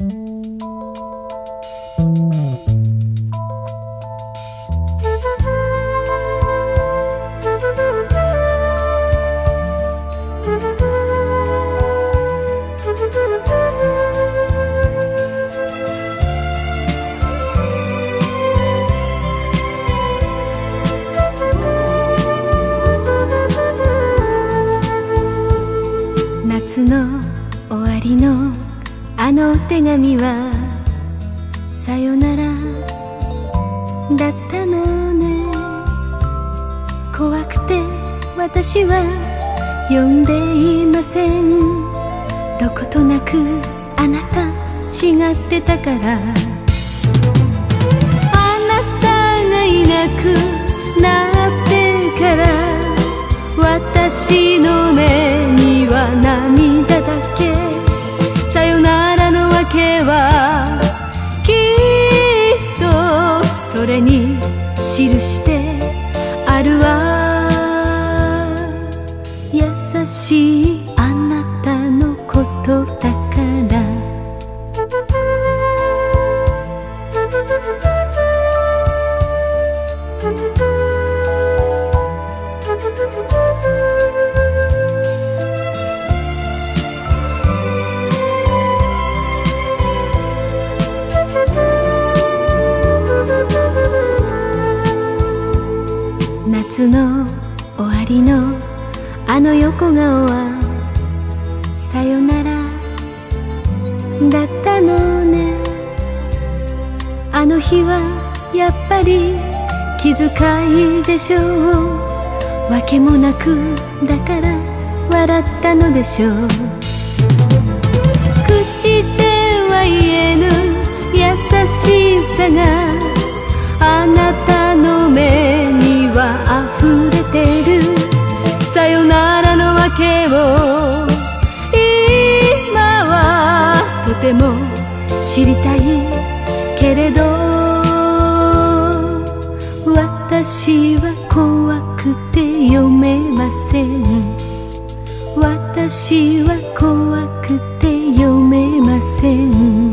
夏の終わりのあの手紙はさよならだったのね。怖くて私は呼んでいません。どことなくあなた違ってたから。記してあるわ。優しい。夏の終わりのあの横顔はさよならだったのねあの日はやっぱり気遣いでしょうわけもなくだから笑ったのでしょう口では言えぬ優しさが今はとても知りたいけれど私は怖くて読めません。私は怖くて読めません。